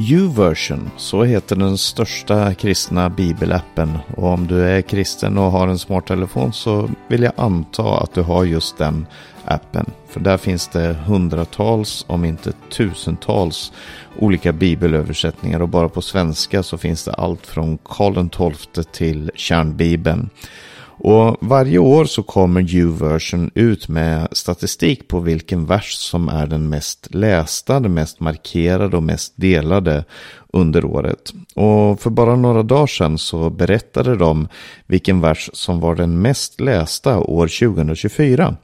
YouVersion, så heter den största kristna bibelappen. Och om du är kristen och har en smarttelefon så vill jag anta att du har just den appen. För där finns det hundratals, om inte tusentals, olika bibelöversättningar. Och bara på svenska så finns det allt från Karl XII till kärnbibeln. Och varje år så kommer U-version ut med statistik på vilken vers som är den mest lästa, den mest markerade och mest delade under året. Och för bara några dagar sedan så berättade de vilken vers som var den mest lästa år 2024.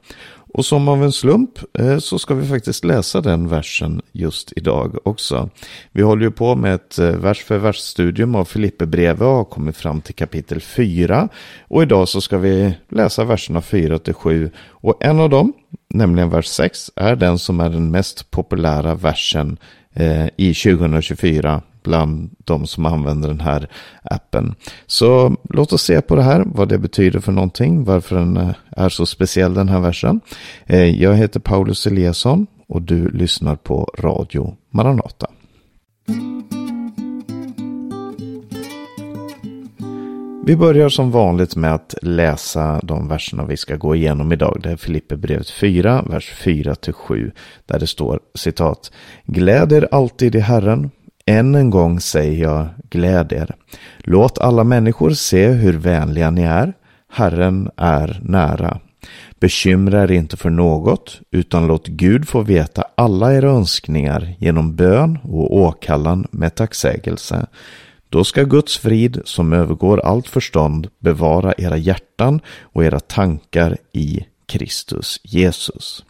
Och som av en slump eh, så ska vi faktiskt läsa den versen just idag också. Vi håller ju på med ett eh, vers för vers-studium av Filipperbrevet och har kommit fram till kapitel 4. Och idag så ska vi läsa verserna 4 till 7. Och en av dem, nämligen vers 6, är den som är den mest populära versen eh, i 2024 bland de som använder den här appen. Så låt oss se på det här, vad det betyder för någonting, varför den eh, är så speciell den här versen. Eh, jag heter Paulus Eliasson och du lyssnar på Radio Maranata. Vi börjar som vanligt med att läsa de verserna vi ska gå igenom idag. Det är Filipperbrevet 4, vers 4-7, där det står citat. Gläd er alltid i Herren. Än en gång säger jag, gläd er. Låt alla människor se hur vänliga ni är. Herren är nära. Bekymra er inte för något, utan låt Gud få veta alla era önskningar genom bön och åkallan med tacksägelse. Då ska Guds frid, som övergår allt förstånd, bevara era hjärtan och era tankar i Kristus Jesus.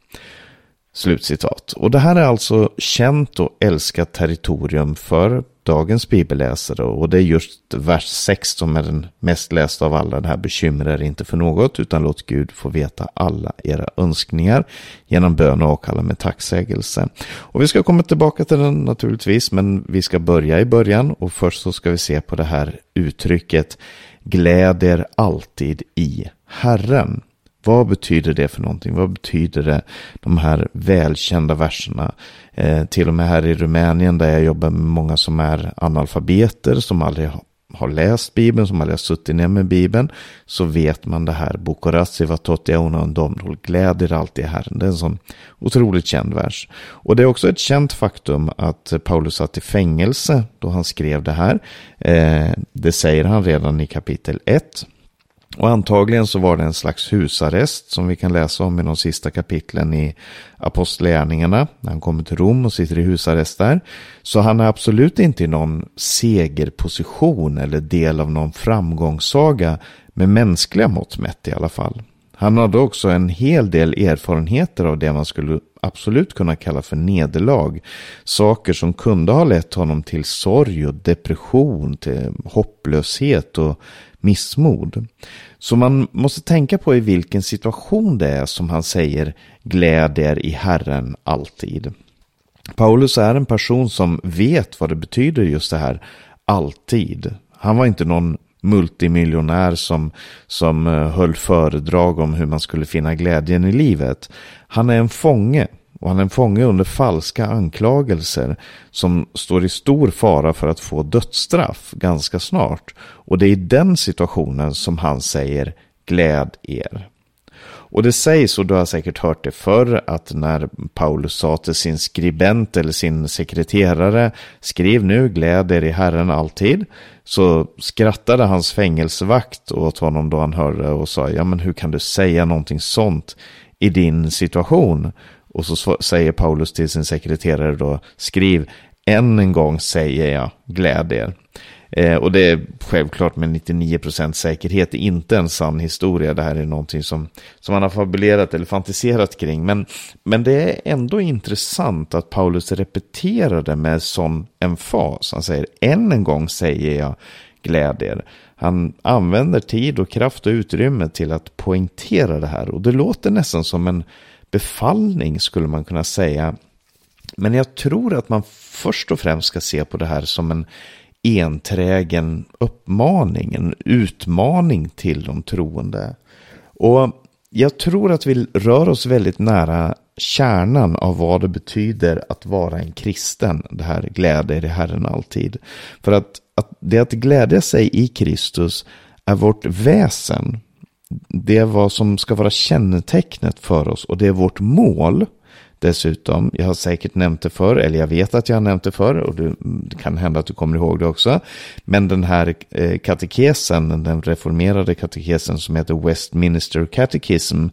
Slutcitat. Och det här är alltså känt och älskat territorium för dagens bibelläsare och det är just vers 6 som är den mest lästa av alla. Det här bekymrar inte för något utan låt Gud få veta alla era önskningar genom bön och åkalla med tacksägelse. Och vi ska komma tillbaka till den naturligtvis men vi ska börja i början och först så ska vi se på det här uttrycket gläder alltid i Herren. Vad betyder det för någonting? Vad betyder det, de här välkända verserna? Eh, till och med här i Rumänien där jag jobbar med många som är analfabeter, som aldrig har läst Bibeln, som aldrig har suttit ner med Bibeln, så vet man det här. Bokorasi vatotiauna och domdol, gläder alltid Herren. Det är en sån otroligt känd vers. Och det är också ett känt faktum att Paulus satt i fängelse då han skrev det här. Eh, det säger han redan i kapitel 1. Och antagligen så var det en slags husarrest som vi kan läsa om i de sista kapitlen i Apostlagärningarna. När han kommer till Rom och sitter i husarrest där. Så han är absolut inte i någon segerposition eller del av någon framgångssaga med mänskliga mått mätt i alla fall. Han hade också en hel del erfarenheter av det man skulle absolut kunna kalla för nederlag. Saker som kunde ha lett honom till sorg och depression, till hopplöshet och missmod. Så man måste tänka på i vilken situation det är som han säger glädjer i Herren alltid. Paulus är en person som vet vad det betyder just det här alltid. Han var inte någon multimiljonär som, som eh, höll föredrag om hur man skulle finna glädjen i livet. Han är en fånge och han är en fånge under falska anklagelser som står i stor fara för att få dödsstraff ganska snart. Och det är i den situationen som han säger gläd er. Och det sägs, och du har säkert hört det förr, att när Paulus sa till sin skribent eller sin sekreterare, skriv nu, gläd er i Herren alltid, så skrattade hans fängelsevakt åt honom då han hörde och sa, ja men hur kan du säga någonting sånt i din situation? Och så säger Paulus till sin sekreterare då, skriv än en gång säger jag, gläd er. Eh, och det är självklart med 99% säkerhet inte en sann historia. Det här är någonting som, som man har fabulerat eller fantiserat kring. Men, men det är ändå intressant att Paulus repeterar det med sån emfas. Han säger än en gång säger jag gläd er. Han använder tid och kraft och utrymme till att poängtera det här. Och det låter nästan som en befallning skulle man kunna säga. Men jag tror att man först och främst ska se på det här som en enträgen uppmaning, en utmaning till de troende. Och jag tror att vi rör oss väldigt nära kärnan av vad det betyder att vara en kristen. Det här glädjer i Herren alltid. För att, att det att glädja sig i Kristus är vårt väsen. Det är vad som ska vara kännetecknet för oss och det är vårt mål. Dessutom, jag har säkert nämnt det förr, eller jag vet att jag har nämnt det förr, och det kan hända att du kommer ihåg det också. Men den här eh, katekesen, den reformerade katekesen som heter Westminster Catechism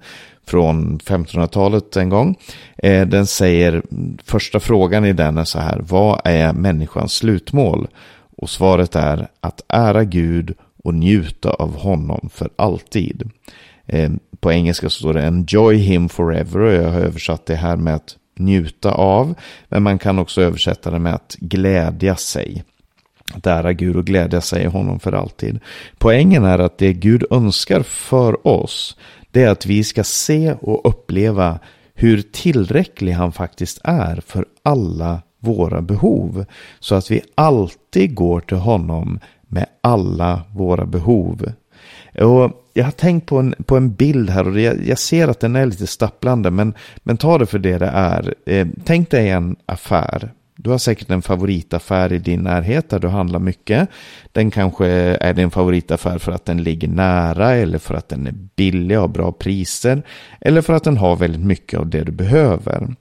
från 1500-talet en gång, eh, den säger, första frågan i den är så här, vad är människans slutmål? Och svaret är att ära Gud och njuta av honom för alltid. Eh, på engelska så står det enjoy him forever och jag har översatt det här med att njuta av. Men man kan också översätta det med att glädja sig. Att ära Gud och glädja sig i honom för alltid. Poängen är att det Gud önskar för oss, det är att vi ska se och uppleva hur tillräcklig han faktiskt är för alla våra behov. Så att vi alltid går till honom med alla våra behov. Och jag har tänkt på en, på en bild här och jag, jag ser att den är lite stapplande men, men ta det för det det är. Eh, tänk dig en affär. Du har säkert en favoritaffär i din närhet där du handlar mycket. Den kanske är din favoritaffär för att den ligger nära eller för att den är billig och har bra priser. Eller för att den har väldigt mycket av det du behöver.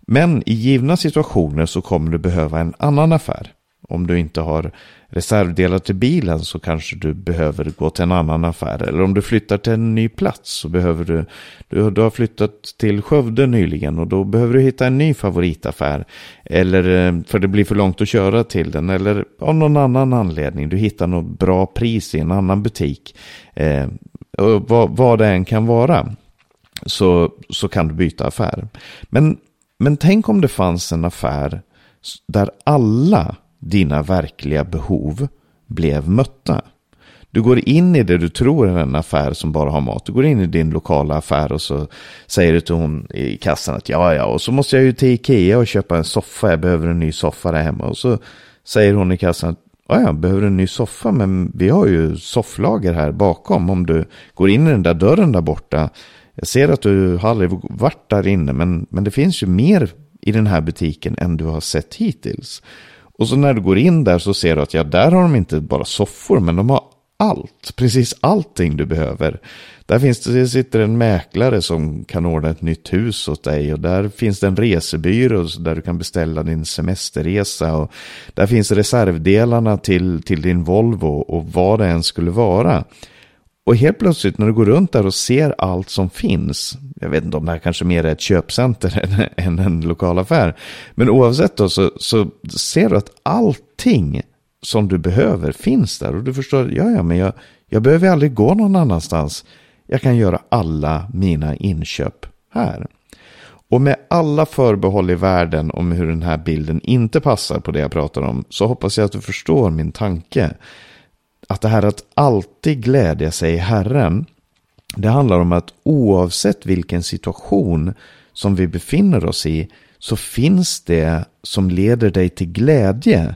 Men i givna situationer så kommer du behöva en annan affär. Om du inte har reservdelar till bilen så kanske du behöver gå till en annan affär. Eller om du flyttar till en ny plats så behöver du, du, du har flyttat till Skövde nyligen och då behöver du hitta en ny favoritaffär. Eller eh, för det blir för långt att köra till den. Eller av någon annan anledning. Du hittar något bra pris i en annan butik. Eh, och vad, vad det än kan vara. Så, så kan du byta affär. Men, men tänk om det fanns en affär där alla dina verkliga behov blev mötta. Du går in i det du tror är en affär som bara har mat. Du går in i din lokala affär och så säger du till hon i kassan att ja, ja, och så måste jag ju till Ikea och köpa en soffa. Jag behöver en ny soffa där hemma. Och så säger hon i kassan att ja, jag behöver en ny soffa, men vi har ju sofflager här bakom. Om du går in i den där dörren där borta. Jag ser att du har aldrig varit där inne, men, men det finns ju mer i den här butiken än du har sett hittills. Och så när du går in där så ser du att ja, där har de inte bara soffor, men de har allt, precis allting du behöver. Där finns det, sitter en mäklare som kan ordna ett nytt hus åt dig och där finns det en resebyrå där du kan beställa din semesterresa och där finns reservdelarna till, till din Volvo och vad det än skulle vara. Och helt plötsligt när du går runt där och ser allt som finns, jag vet inte om det här kanske mer är ett köpcenter än, en lokal affär, men oavsett då så, så ser du att allting som du behöver finns där och du förstår, ja ja men jag, jag behöver aldrig gå någon annanstans. Jag kan göra alla mina inköp här. Och med alla förbehåll i världen om hur den här bilden inte passar på det jag pratar om så hoppas jag att du förstår min tanke att det här att alltid glädja sig i Herren, det handlar om att oavsett vilken situation som vi befinner oss i så finns det som leder dig till glädje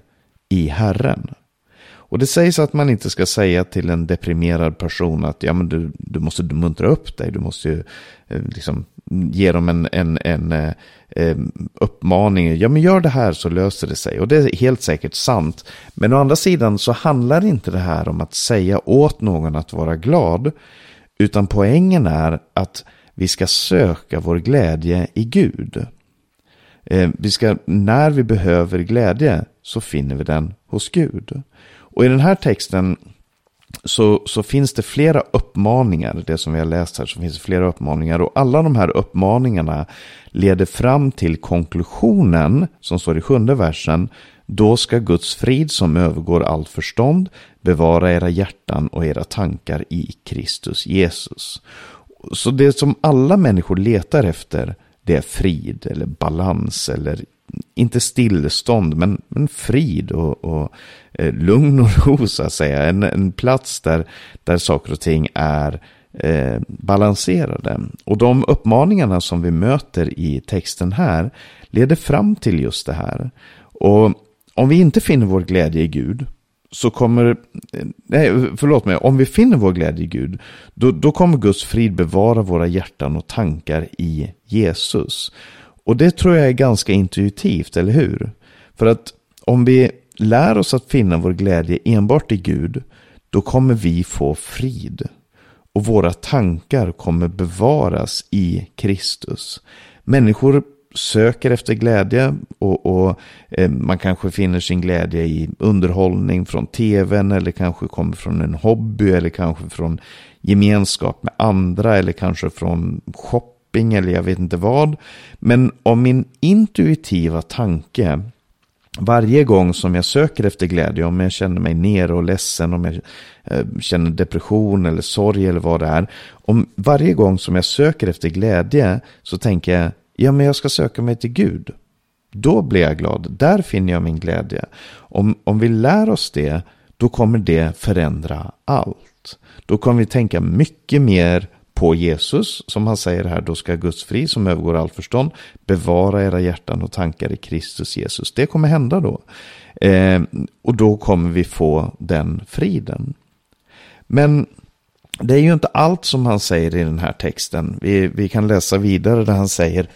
i Herren. Och det sägs att man inte ska säga till en deprimerad person att ja, men du, du måste muntra upp dig, du måste ju eh, liksom ge dem en, en, en eh, eh, uppmaning. Ja, men gör det här så löser det sig. Och det är helt säkert sant. Men å andra sidan så handlar inte det här om att säga åt någon att vara glad. Utan poängen är att vi ska söka vår glädje i Gud. Eh, vi ska, när vi behöver glädje så finner vi den hos Gud. Och i den här texten så, så finns det flera uppmaningar, det som vi har läst här, så finns det flera uppmaningar och alla de här uppmaningarna leder fram till konklusionen som står i sjunde versen. Då ska Guds frid som övergår allt förstånd bevara era hjärtan och era tankar i Kristus Jesus. Så det som alla människor letar efter det är frid eller balans eller inte stillestånd, men, men frid och, och eh, lugn och ro så att säga. En, en plats där, där saker och ting är eh, balanserade. Och de uppmaningarna som vi möter i texten här leder fram till just det här. Och om vi inte finner vår glädje i Gud så kommer, eh, nej förlåt mig, om vi finner vår glädje i Gud, då, då kommer Guds frid bevara våra hjärtan och tankar i Jesus. Och det tror jag är ganska intuitivt, eller hur? För att om vi lär oss att finna vår glädje enbart i Gud, då kommer vi få frid. Och våra tankar kommer bevaras i Kristus. Människor söker efter glädje och, och eh, man kanske finner sin glädje i underhållning från tvn eller kanske kommer från en hobby eller kanske från gemenskap med andra eller kanske från shopping eller jag vet inte vad. Men om min intuitiva tanke varje gång som jag söker efter glädje, om jag känner mig nere och ledsen, om jag eh, känner depression eller sorg eller vad det är. Om varje gång som jag söker efter glädje så tänker jag, ja men jag ska söka mig till Gud. Då blir jag glad, där finner jag min glädje. Om, om vi lär oss det, då kommer det förändra allt. Då kommer vi tänka mycket mer på Jesus, som han säger här, då ska Guds fri som övergår all förstånd bevara era hjärtan och tankar i Kristus Jesus. Det kommer hända då. Eh, och då kommer vi få den friden. Men det är ju inte allt som han säger i den här texten. Vi, vi kan läsa vidare där han säger